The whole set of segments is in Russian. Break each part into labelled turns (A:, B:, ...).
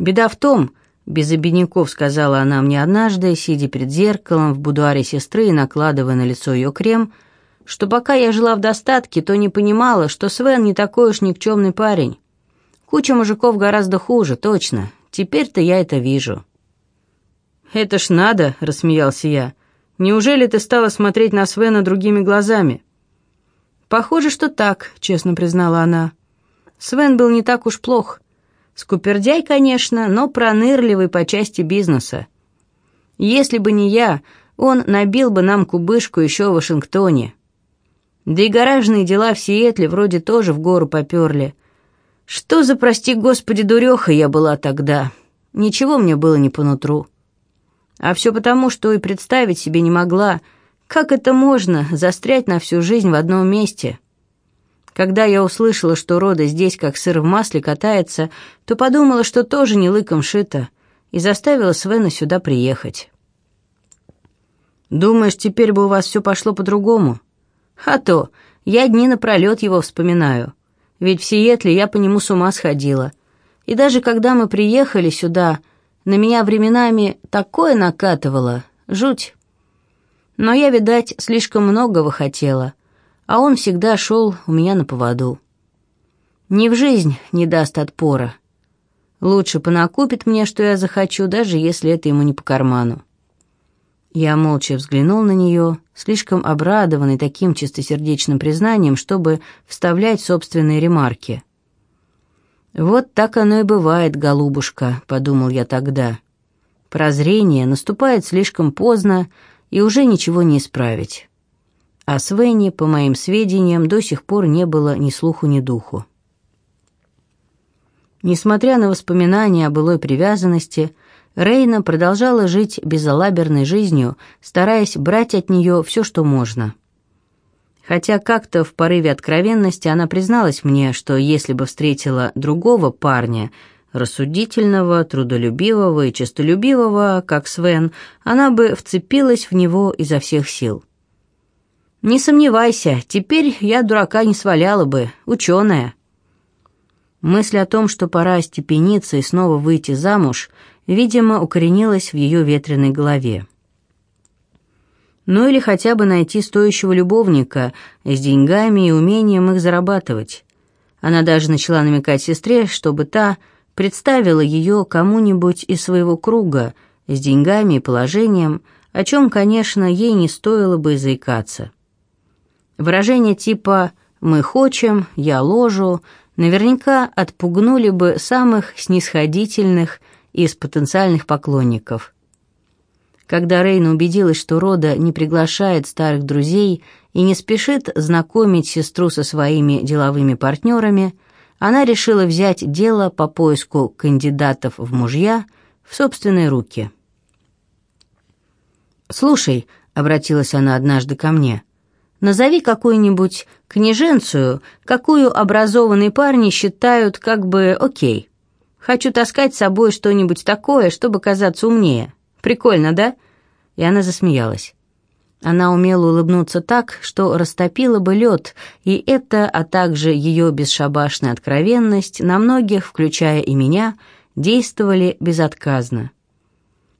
A: Беда в том, без обиняков сказала она мне однажды, сидя перед зеркалом в будуаре сестры и накладывая на лицо ее крем, что пока я жила в достатке, то не понимала, что Свен не такой уж никчемный парень. Куча мужиков гораздо хуже, точно. Теперь-то я это вижу. «Это ж надо», — рассмеялся я. «Неужели ты стала смотреть на Свена другими глазами?» «Похоже, что так», — честно признала она. «Свен был не так уж плох. Скупердяй, конечно, но пронырливый по части бизнеса. Если бы не я, он набил бы нам кубышку еще в Вашингтоне. Да и гаражные дела в Сиэтле вроде тоже в гору поперли. Что за, прости господи, дуреха я была тогда. Ничего мне было не по нутру. А все потому, что и представить себе не могла, как это можно застрять на всю жизнь в одном месте. Когда я услышала, что Рода здесь как сыр в масле катается, то подумала, что тоже не лыком шито, и заставила Свена сюда приехать. «Думаешь, теперь бы у вас все пошло по-другому?» «А то, я дни напролет его вспоминаю. Ведь в Сиэтле я по нему с ума сходила. И даже когда мы приехали сюда, на меня временами такое накатывало, жуть. Но я, видать, слишком многого хотела, а он всегда шел у меня на поводу. Ни в жизнь не даст отпора. Лучше понакупит мне, что я захочу, даже если это ему не по карману. Я молча взглянул на нее, слишком обрадованный таким чистосердечным признанием, чтобы вставлять собственные ремарки. «Вот так оно и бывает, голубушка», — подумал я тогда. Прозрение наступает слишком поздно, и уже ничего не исправить. А Свенни, по моим сведениям, до сих пор не было ни слуху, ни духу. Несмотря на воспоминания о былой привязанности, Рейна продолжала жить безалаберной жизнью, стараясь брать от нее все, что можно — Хотя как-то в порыве откровенности она призналась мне, что если бы встретила другого парня, рассудительного, трудолюбивого и честолюбивого, как Свен, она бы вцепилась в него изо всех сил. «Не сомневайся, теперь я дурака не сваляла бы, ученая». Мысль о том, что пора остепениться и снова выйти замуж, видимо, укоренилась в ее ветреной голове ну или хотя бы найти стоящего любовника с деньгами и умением их зарабатывать. Она даже начала намекать сестре, чтобы та представила ее кому-нибудь из своего круга с деньгами и положением, о чем, конечно, ей не стоило бы заикаться. Выражения типа «мы хочем», «я ложу» наверняка отпугнули бы самых снисходительных из потенциальных поклонников – когда Рейна убедилась, что Рода не приглашает старых друзей и не спешит знакомить сестру со своими деловыми партнерами, она решила взять дело по поиску кандидатов в мужья в собственные руки. «Слушай», — обратилась она однажды ко мне, — «назови какую-нибудь княженцию, какую образованные парни считают как бы окей. Хочу таскать с собой что-нибудь такое, чтобы казаться умнее». Прикольно, да?» И она засмеялась. Она умела улыбнуться так, что растопила бы лед, и это, а также ее бесшабашная откровенность на многих, включая и меня, действовали безотказно.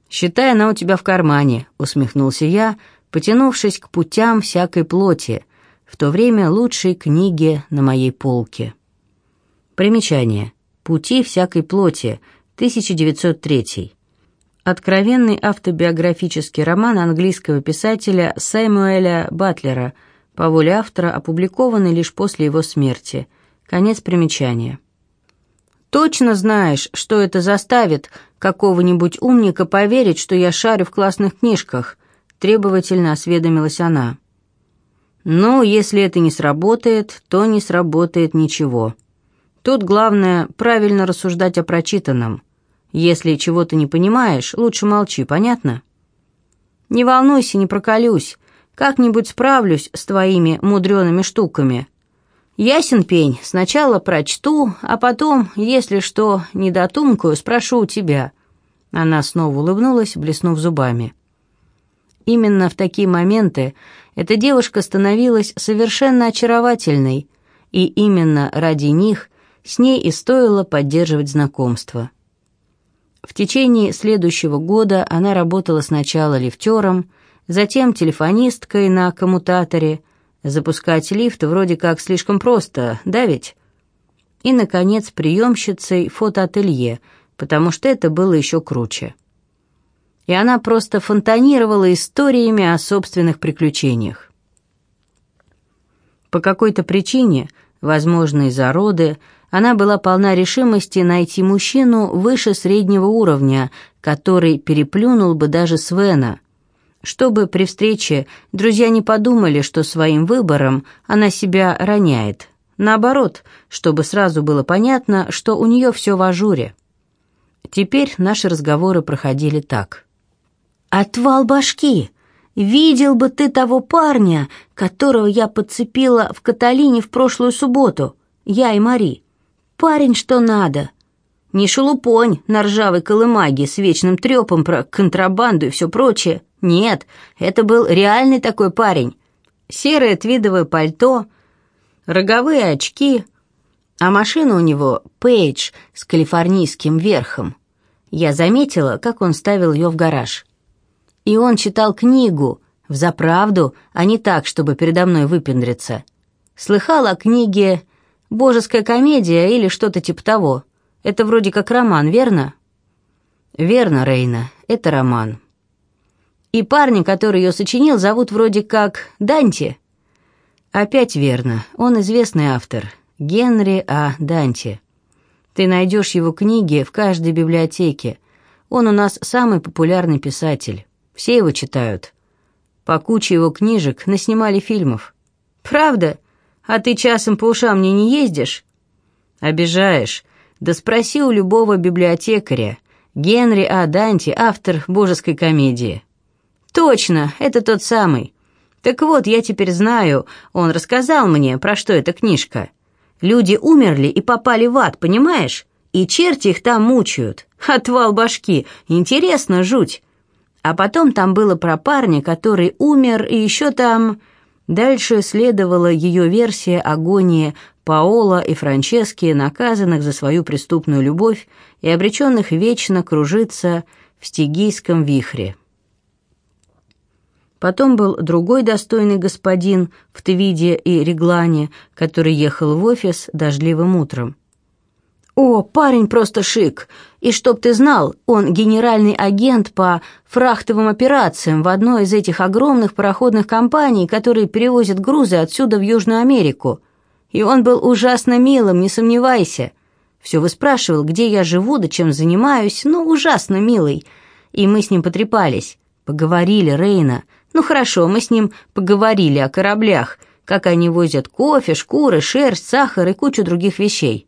A: «Считай, она у тебя в кармане», — усмехнулся я, потянувшись к путям всякой плоти, в то время лучшей книги на моей полке. Примечание. «Пути всякой плоти», 1903 Откровенный автобиографический роман английского писателя Сэмуэля Батлера, по воле автора, опубликованный лишь после его смерти. Конец примечания. «Точно знаешь, что это заставит какого-нибудь умника поверить, что я шарю в классных книжках?» Требовательно осведомилась она. «Ну, если это не сработает, то не сработает ничего. Тут главное правильно рассуждать о прочитанном». Если чего-то не понимаешь, лучше молчи, понятно? Не волнуйся, не проколюсь. Как-нибудь справлюсь с твоими мудреными штуками. Ясен пень, сначала прочту, а потом, если что, не дотумкаю, спрошу у тебя». Она снова улыбнулась, блеснув зубами. Именно в такие моменты эта девушка становилась совершенно очаровательной, и именно ради них с ней и стоило поддерживать знакомство. В течение следующего года она работала сначала лифтером, затем телефонисткой на коммутаторе. Запускать лифт вроде как слишком просто, да ведь? И, наконец, приемщицей фотоателье, потому что это было еще круче. И она просто фонтанировала историями о собственных приключениях. По какой-то причине, возможно, из-за роды, она была полна решимости найти мужчину выше среднего уровня, который переплюнул бы даже Свена, чтобы при встрече друзья не подумали, что своим выбором она себя роняет. Наоборот, чтобы сразу было понятно, что у нее все в ажуре. Теперь наши разговоры проходили так. «Отвал башки! Видел бы ты того парня, которого я подцепила в Каталине в прошлую субботу, я и Мари. Парень что надо. Не шелупонь на ржавой колымаге с вечным трепом про контрабанду и все прочее. Нет, это был реальный такой парень. Серое твидовое пальто, роговые очки, а машина у него Пейдж с калифорнийским верхом. Я заметила, как он ставил ее в гараж. И он читал книгу, взаправду, а не так, чтобы передо мной выпендриться. Слыхал о книге Божеская комедия или что-то типа того. Это вроде как роман, верно? Верно, Рейна, это роман. И парня, который ее сочинил, зовут вроде как Данте. Опять верно, он известный автор, Генри А. Данте. Ты найдешь его книги в каждой библиотеке. Он у нас самый популярный писатель. Все его читают. По куче его книжек наснимали фильмов. Правда? А ты часом по ушам мне не ездишь?» «Обижаешь. Да спроси у любого библиотекаря. Генри А. Данти, автор «Божеской комедии». «Точно, это тот самый. Так вот, я теперь знаю, он рассказал мне, про что эта книжка. Люди умерли и попали в ад, понимаешь? И черти их там мучают. Отвал башки. Интересно, жуть. А потом там было про парня, который умер, и еще там... Дальше следовала ее версия агонии Паола и Франчески, наказанных за свою преступную любовь и обреченных вечно кружиться в стигийском вихре. Потом был другой достойный господин в Твиде и Реглане, который ехал в офис дождливым утром. «О, парень просто шик! И чтоб ты знал, он генеральный агент по фрахтовым операциям в одной из этих огромных пароходных компаний, которые перевозят грузы отсюда в Южную Америку. И он был ужасно милым, не сомневайся. Все выспрашивал, где я живу, да чем занимаюсь, ну, ужасно милый. И мы с ним потрепались, поговорили, Рейна. Ну, хорошо, мы с ним поговорили о кораблях, как они возят кофе, шкуры, шерсть, сахар и кучу других вещей».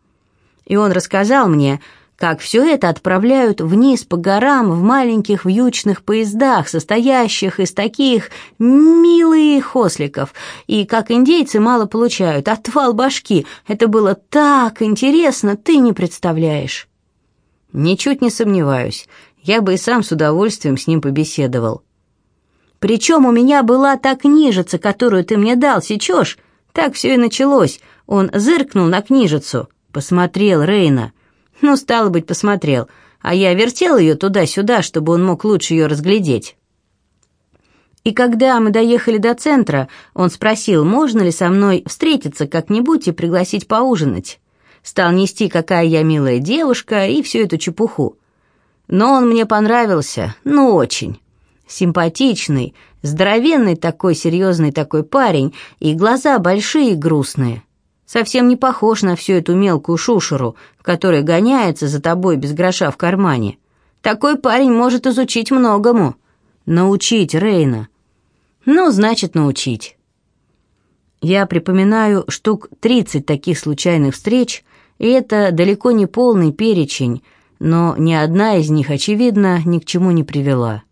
A: И он рассказал мне, как все это отправляют вниз по горам в маленьких вьючных поездах, состоящих из таких милых осликов, и как индейцы мало получают, отвал башки. Это было так интересно, ты не представляешь. Ничуть не сомневаюсь, я бы и сам с удовольствием с ним побеседовал. Причем у меня была та книжица, которую ты мне дал, сечешь? Так все и началось. Он зыркнул на книжицу. Посмотрел Рейна. Ну, стало быть, посмотрел. А я вертел ее туда-сюда, чтобы он мог лучше ее разглядеть. И когда мы доехали до центра, он спросил, можно ли со мной встретиться как-нибудь и пригласить поужинать. Стал нести, какая я милая девушка, и всю эту чепуху. Но он мне понравился, ну очень. Симпатичный, здоровенный такой, серьезный такой парень, и глаза большие и грустные. Совсем не похож на всю эту мелкую шушеру, которая гоняется за тобой без гроша в кармане. Такой парень может изучить многому. Научить Рейна. Ну, значит, научить. Я припоминаю штук 30 таких случайных встреч, и это далеко не полный перечень, но ни одна из них, очевидно, ни к чему не привела.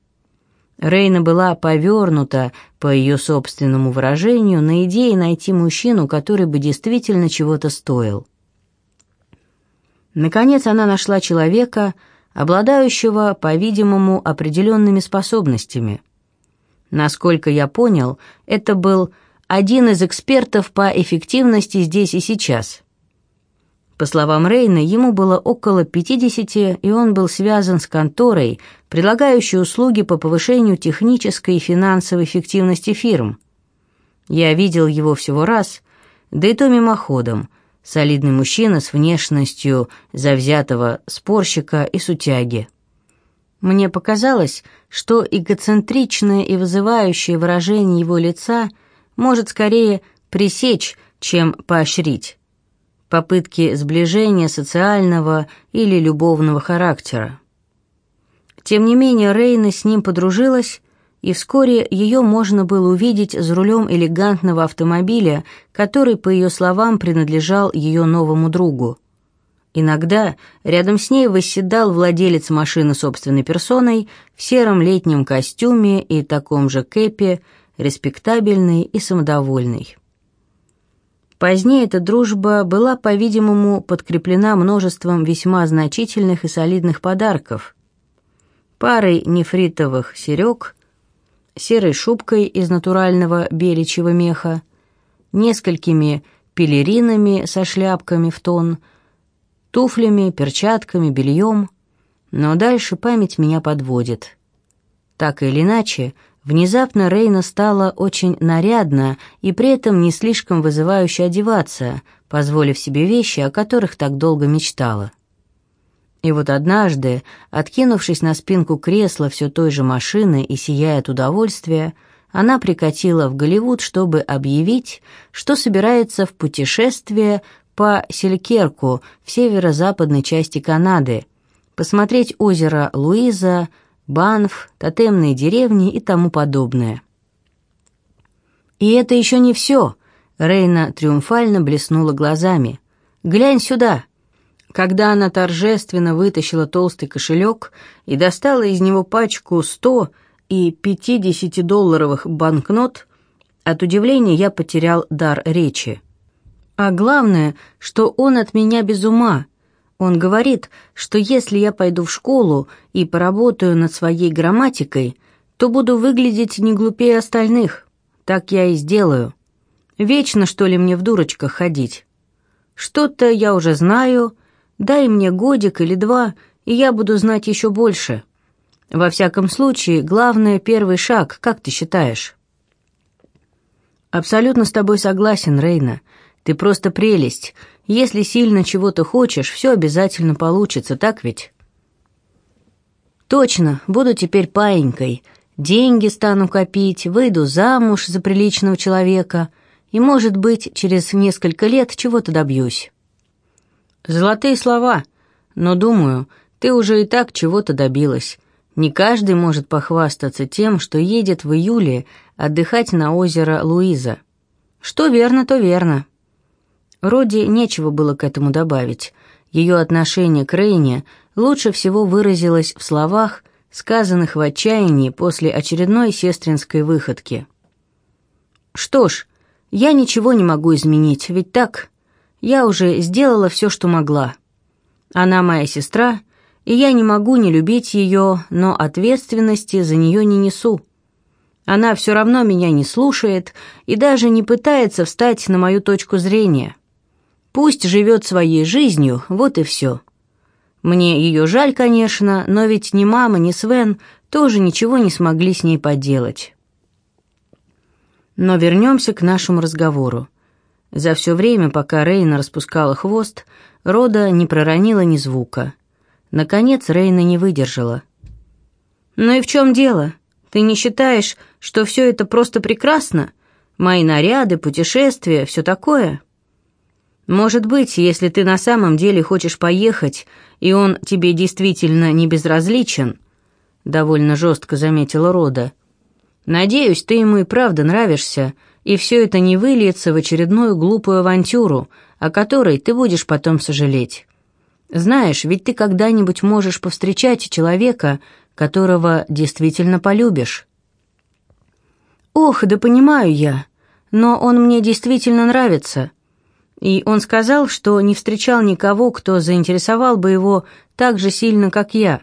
A: Рейна была повернута, по ее собственному выражению, на идее найти мужчину, который бы действительно чего-то стоил. Наконец она нашла человека, обладающего, по-видимому, определенными способностями. Насколько я понял, это был один из экспертов по эффективности здесь и сейчас. По словам Рейна, ему было около 50, и он был связан с конторой, предлагающей услуги по повышению технической и финансовой эффективности фирм. Я видел его всего раз, да и то мимоходом. Солидный мужчина с внешностью завзятого спорщика и сутяги. Мне показалось, что эгоцентричное и вызывающее выражение его лица может скорее пресечь, чем поощрить попытки сближения социального или любовного характера. Тем не менее, Рейна с ним подружилась, и вскоре ее можно было увидеть за рулем элегантного автомобиля, который, по ее словам, принадлежал ее новому другу. Иногда рядом с ней восседал владелец машины собственной персоной в сером летнем костюме и таком же кэпе, респектабельный и самодовольный. Позднее эта дружба была, по-видимому, подкреплена множеством весьма значительных и солидных подарков. Парой нефритовых серег, серой шубкой из натурального беличьего меха, несколькими пелеринами со шляпками в тон, туфлями, перчатками, бельем. Но дальше память меня подводит. Так или иначе, Внезапно Рейна стала очень нарядно и при этом не слишком вызывающе одеваться, позволив себе вещи, о которых так долго мечтала. И вот однажды, откинувшись на спинку кресла все той же машины и сияя от удовольствия, она прикатила в Голливуд, чтобы объявить, что собирается в путешествие по Селькерку в северо-западной части Канады, посмотреть озеро Луиза, Банф, тотемные деревни и тому подобное. «И это еще не все», — Рейна триумфально блеснула глазами. «Глянь сюда!» Когда она торжественно вытащила толстый кошелек и достала из него пачку сто и пятидесятидолларовых банкнот, от удивления я потерял дар речи. А главное, что он от меня без ума, он говорит, что если я пойду в школу и поработаю над своей грамматикой, то буду выглядеть не глупее остальных. Так я и сделаю. Вечно, что ли, мне в дурочках ходить? Что-то я уже знаю, дай мне годик или два, и я буду знать еще больше. Во всяком случае, главное — первый шаг, как ты считаешь?» «Абсолютно с тобой согласен, Рейна. Ты просто прелесть, если сильно чего-то хочешь, все обязательно получится, так ведь? Точно, буду теперь паинькой. Деньги стану копить, выйду замуж за приличного человека, и, может быть, через несколько лет чего-то добьюсь. Золотые слова, но, думаю, ты уже и так чего-то добилась. Не каждый может похвастаться тем, что едет в июле отдыхать на озеро Луиза. Что верно, то верно. Роди нечего было к этому добавить. Ее отношение к Рейне лучше всего выразилось в словах, сказанных в отчаянии после очередной сестринской выходки. «Что ж, я ничего не могу изменить, ведь так? Я уже сделала все, что могла. Она моя сестра, и я не могу не любить ее, но ответственности за нее не несу. Она все равно меня не слушает и даже не пытается встать на мою точку зрения». Пусть живет своей жизнью, вот и все. Мне ее жаль, конечно, но ведь ни мама, ни Свен тоже ничего не смогли с ней поделать. Но вернемся к нашему разговору. За все время, пока Рейна распускала хвост, Рода не проронила ни звука. Наконец Рейна не выдержала. «Ну и в чем дело? Ты не считаешь, что все это просто прекрасно? Мои наряды, путешествия, все такое?» Может быть, если ты на самом деле хочешь поехать, и он тебе действительно не безразличен, довольно жестко заметила Рода. Надеюсь, ты ему и правда нравишься, и все это не выльется в очередную глупую авантюру, о которой ты будешь потом сожалеть. Знаешь, ведь ты когда-нибудь можешь повстречать человека, которого действительно полюбишь. Ох, да понимаю я, но он мне действительно нравится и он сказал, что не встречал никого, кто заинтересовал бы его так же сильно, как я.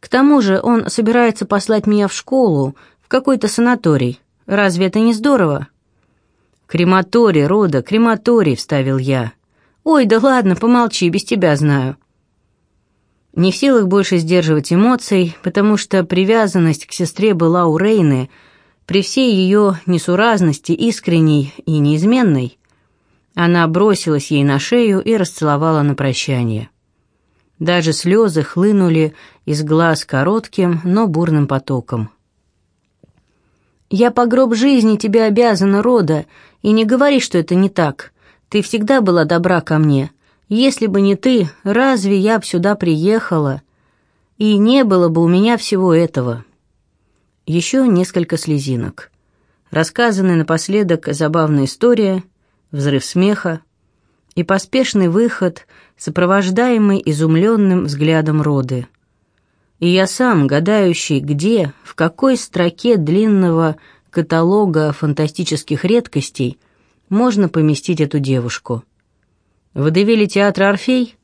A: К тому же он собирается послать меня в школу, в какой-то санаторий. Разве это не здорово? «Крематорий, Рода, крематорий», — вставил я. «Ой, да ладно, помолчи, без тебя знаю». Не в силах больше сдерживать эмоций, потому что привязанность к сестре была у Рейны, при всей ее несуразности искренней и неизменной, она бросилась ей на шею и расцеловала на прощание. Даже слезы хлынули из глаз коротким, но бурным потоком. «Я по гроб жизни тебе обязана, Рода, и не говори, что это не так. Ты всегда была добра ко мне. Если бы не ты, разве я б сюда приехала? И не было бы у меня всего этого». Еще несколько слезинок. Рассказанная напоследок забавная история, взрыв смеха и поспешный выход, сопровождаемый изумленным взглядом Роды. И я сам, гадающий, где, в какой строке длинного каталога фантастических редкостей можно поместить эту девушку. В водевиле театра «Орфей»?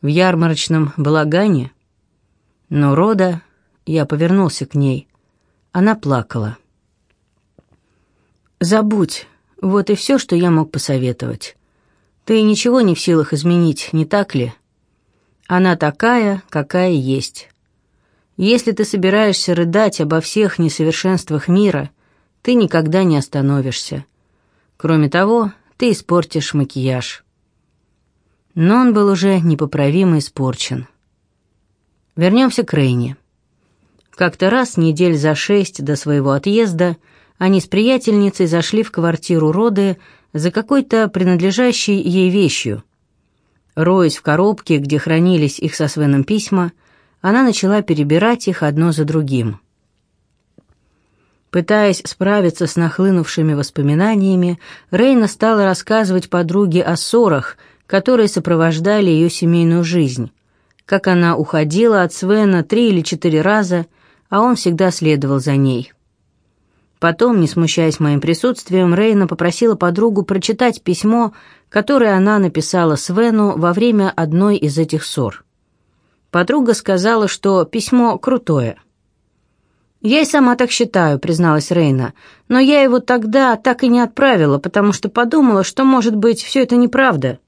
A: В ярмарочном балагане? Но Рода... Я повернулся к ней. Она плакала. «Забудь. Вот и все, что я мог посоветовать. Ты ничего не в силах изменить, не так ли? Она такая, какая есть. Если ты собираешься рыдать обо всех несовершенствах мира, ты никогда не остановишься. Кроме того, ты испортишь макияж». Но он был уже непоправимо испорчен. Вернемся к Рейне. Как-то раз, недель за шесть до своего отъезда, они с приятельницей зашли в квартиру Роды за какой-то принадлежащей ей вещью. Роясь в коробке, где хранились их со Свеном письма, она начала перебирать их одно за другим. Пытаясь справиться с нахлынувшими воспоминаниями, Рейна стала рассказывать подруге о ссорах, которые сопровождали ее семейную жизнь, как она уходила от Свена три или четыре раза – а он всегда следовал за ней. Потом, не смущаясь моим присутствием, Рейна попросила подругу прочитать письмо, которое она написала Свену во время одной из этих ссор. Подруга сказала, что письмо крутое. «Я и сама так считаю», — призналась Рейна, «но я его тогда так и не отправила, потому что подумала, что, может быть, все это неправда.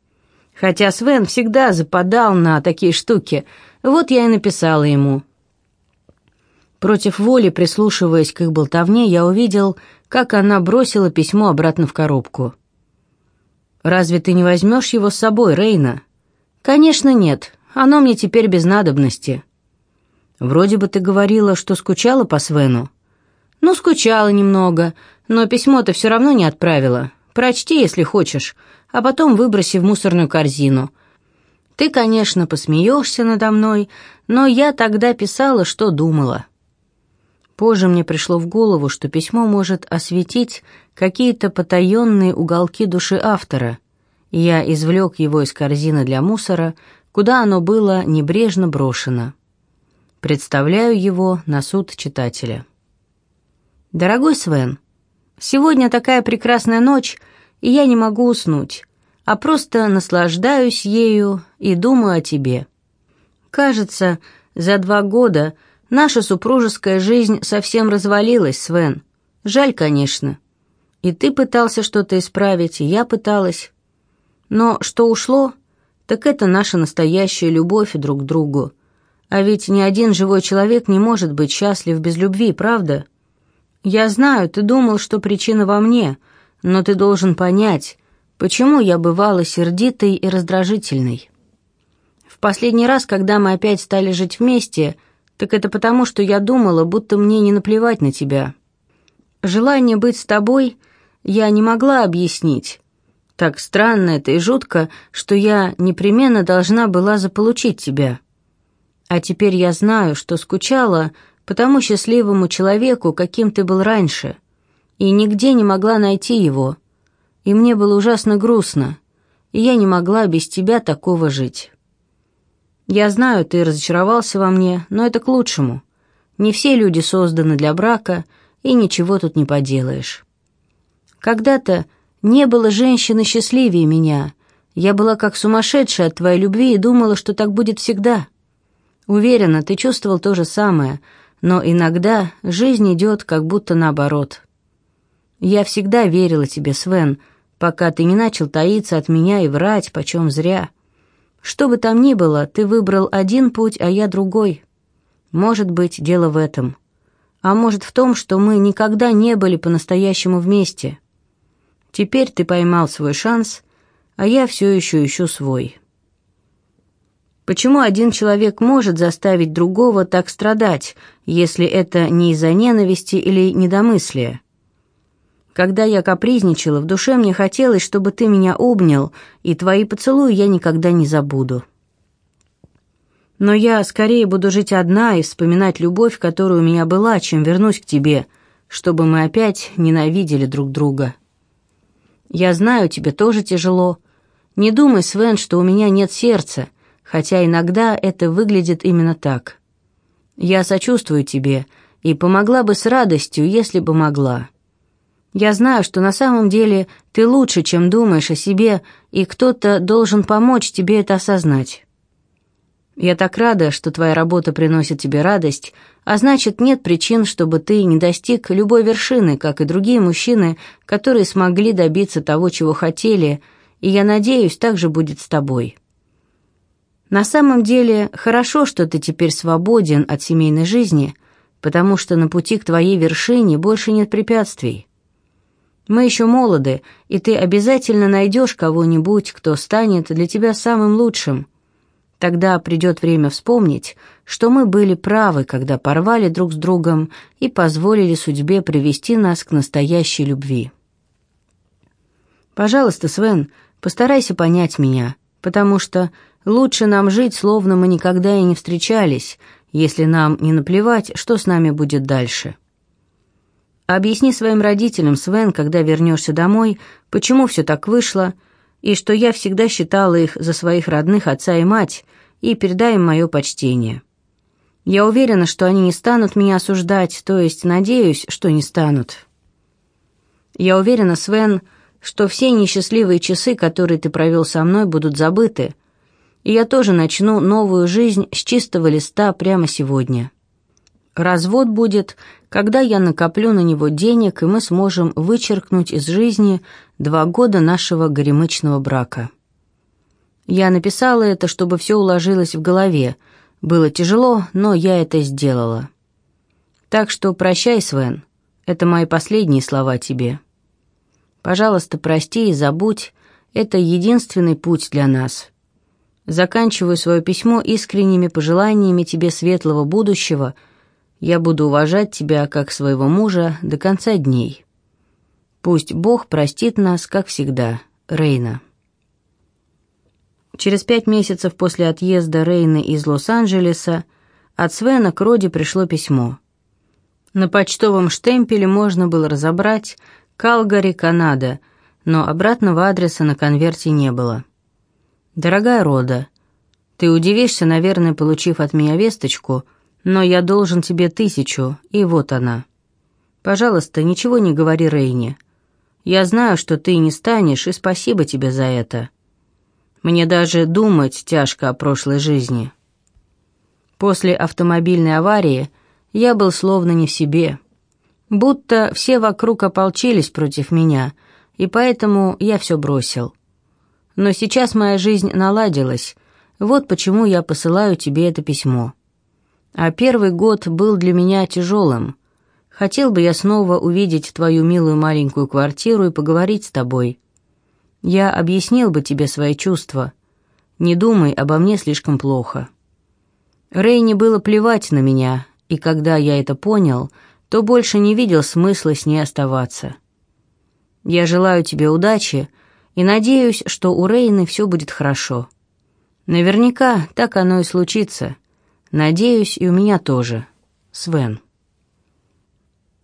A: Хотя Свен всегда западал на такие штуки, вот я и написала ему». Против воли, прислушиваясь к их болтовне, я увидел, как она бросила письмо обратно в коробку. «Разве ты не возьмешь его с собой, Рейна?» «Конечно нет. Оно мне теперь без надобности». «Вроде бы ты говорила, что скучала по Свену». «Ну, скучала немного, но письмо-то все равно не отправила. Прочти, если хочешь, а потом выброси в мусорную корзину. Ты, конечно, посмеешься надо мной, но я тогда писала, что думала». Позже мне пришло в голову, что письмо может осветить какие-то потаенные уголки души автора, я извлек его из корзины для мусора, куда оно было небрежно брошено. Представляю его на суд читателя. «Дорогой Свен, сегодня такая прекрасная ночь, и я не могу уснуть, а просто наслаждаюсь ею и думаю о тебе. Кажется, за два года – Наша супружеская жизнь совсем развалилась, Свен. Жаль, конечно. И ты пытался что-то исправить, и я пыталась. Но что ушло, так это наша настоящая любовь друг к другу. А ведь ни один живой человек не может быть счастлив без любви, правда? Я знаю, ты думал, что причина во мне, но ты должен понять, почему я бывала сердитой и раздражительной. В последний раз, когда мы опять стали жить вместе – так это потому, что я думала, будто мне не наплевать на тебя. Желание быть с тобой я не могла объяснить. Так странно это и жутко, что я непременно должна была заполучить тебя. А теперь я знаю, что скучала по тому счастливому человеку, каким ты был раньше, и нигде не могла найти его. И мне было ужасно грустно, и я не могла без тебя такого жить». Я знаю, ты разочаровался во мне, но это к лучшему. Не все люди созданы для брака, и ничего тут не поделаешь. Когда-то не было женщины счастливее меня. Я была как сумасшедшая от твоей любви и думала, что так будет всегда. Уверена, ты чувствовал то же самое, но иногда жизнь идет как будто наоборот. Я всегда верила тебе, Свен, пока ты не начал таиться от меня и врать, почем зря. Что бы там ни было, ты выбрал один путь, а я другой. Может быть, дело в этом. А может в том, что мы никогда не были по-настоящему вместе. Теперь ты поймал свой шанс, а я все еще ищу свой. Почему один человек может заставить другого так страдать, если это не из-за ненависти или недомыслия? Когда я капризничала, в душе мне хотелось, чтобы ты меня обнял, и твои поцелуи я никогда не забуду. Но я скорее буду жить одна и вспоминать любовь, которая у меня была, чем вернусь к тебе, чтобы мы опять ненавидели друг друга. Я знаю, тебе тоже тяжело. Не думай, Свен, что у меня нет сердца, хотя иногда это выглядит именно так. Я сочувствую тебе и помогла бы с радостью, если бы могла. Я знаю, что на самом деле ты лучше, чем думаешь о себе, и кто-то должен помочь тебе это осознать. Я так рада, что твоя работа приносит тебе радость, а значит, нет причин, чтобы ты не достиг любой вершины, как и другие мужчины, которые смогли добиться того, чего хотели, и я надеюсь, так же будет с тобой. На самом деле, хорошо, что ты теперь свободен от семейной жизни, потому что на пути к твоей вершине больше нет препятствий. Мы еще молоды, и ты обязательно найдешь кого-нибудь, кто станет для тебя самым лучшим, Тогда придет время вспомнить, что мы были правы, когда порвали друг с другом и позволили судьбе привести нас к настоящей любви. Пожалуйста, Свен, постарайся понять меня, потому что лучше нам жить, словно мы никогда и не встречались, если нам не наплевать, что с нами будет дальше. Объясни своим родителям, Свен, когда вернешься домой, почему все так вышло, и что я всегда считала их за своих родных отца и мать, и передай им мое почтение. Я уверена, что они не станут меня осуждать, то есть надеюсь, что не станут. Я уверена, Свен, что все несчастливые часы, которые ты провел со мной, будут забыты, и я тоже начну новую жизнь с чистого листа прямо сегодня. Развод будет, когда я накоплю на него денег, и мы сможем вычеркнуть из жизни два года нашего горемычного брака». Я написала это, чтобы все уложилось в голове. Было тяжело, но я это сделала. Так что прощай, Свен. Это мои последние слова тебе. Пожалуйста, прости и забудь. Это единственный путь для нас. Заканчиваю свое письмо искренними пожеланиями тебе светлого будущего. Я буду уважать тебя как своего мужа до конца дней. Пусть Бог простит нас, как всегда. Рейна. Через пять месяцев после отъезда Рейны из Лос-Анджелеса от Свена к Роди пришло письмо. На почтовом штемпеле можно было разобрать «Калгари, Канада», но обратного адреса на конверте не было. «Дорогая Рода, ты удивишься, наверное, получив от меня весточку, но я должен тебе тысячу, и вот она. Пожалуйста, ничего не говори Рейне. Я знаю, что ты не станешь, и спасибо тебе за это». Мне даже думать тяжко о прошлой жизни. После автомобильной аварии я был словно не в себе. Будто все вокруг ополчились против меня, и поэтому я все бросил. Но сейчас моя жизнь наладилась, вот почему я посылаю тебе это письмо. А первый год был для меня тяжелым. Хотел бы я снова увидеть твою милую маленькую квартиру и поговорить с тобой. Я объяснил бы тебе свои чувства. Не думай обо мне слишком плохо. Рейни было плевать на меня, и когда я это понял, то больше не видел смысла с ней оставаться. Я желаю тебе удачи и надеюсь, что у Рейны все будет хорошо. Наверняка так оно и случится. Надеюсь, и у меня тоже. Свен.